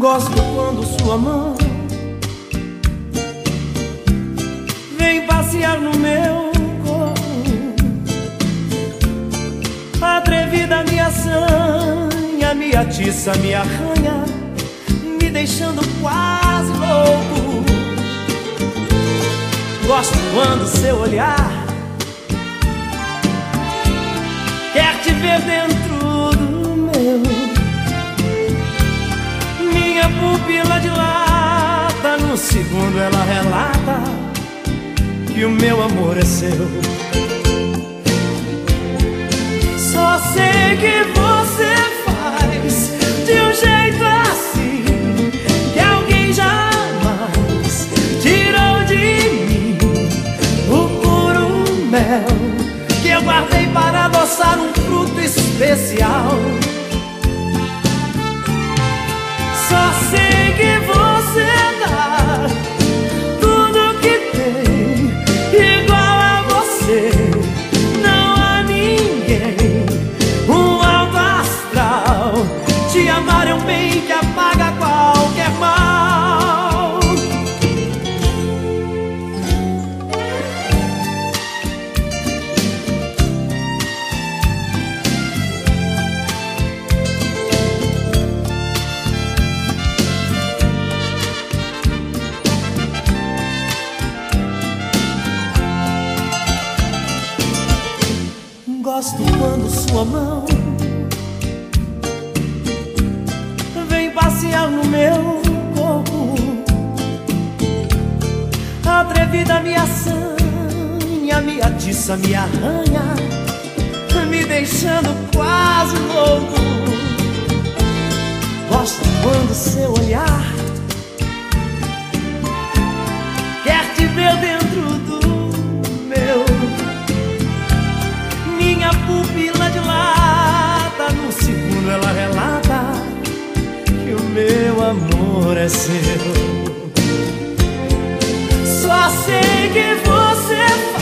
Gosto quando sua mão vem passear no meu corpo. Atrevida me assanha, me atiça, me arranha, me deixando quase louco. Gosto quando seu olhar quer te ver dentro do meu pupila dilata, no segundo ela relata que o meu amor é seu. Só sei que você faz de um jeito assim que alguém jamais tirou de mim o puro mel que eu guardei para adoçar um fruto especial. Te amar é um bem que apaga qualquer mal. Gosto quando sua mão no meu corpo. Atrevida me assanha, me atiça, me arranha, me deixando quase louco. Gosto quando seu olhar amor é seu. Só sei que você faz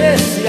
esquecer.